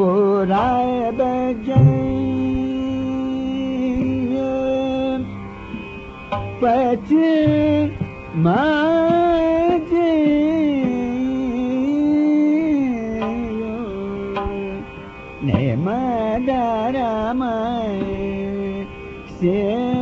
बजय पच माज ने मदरम से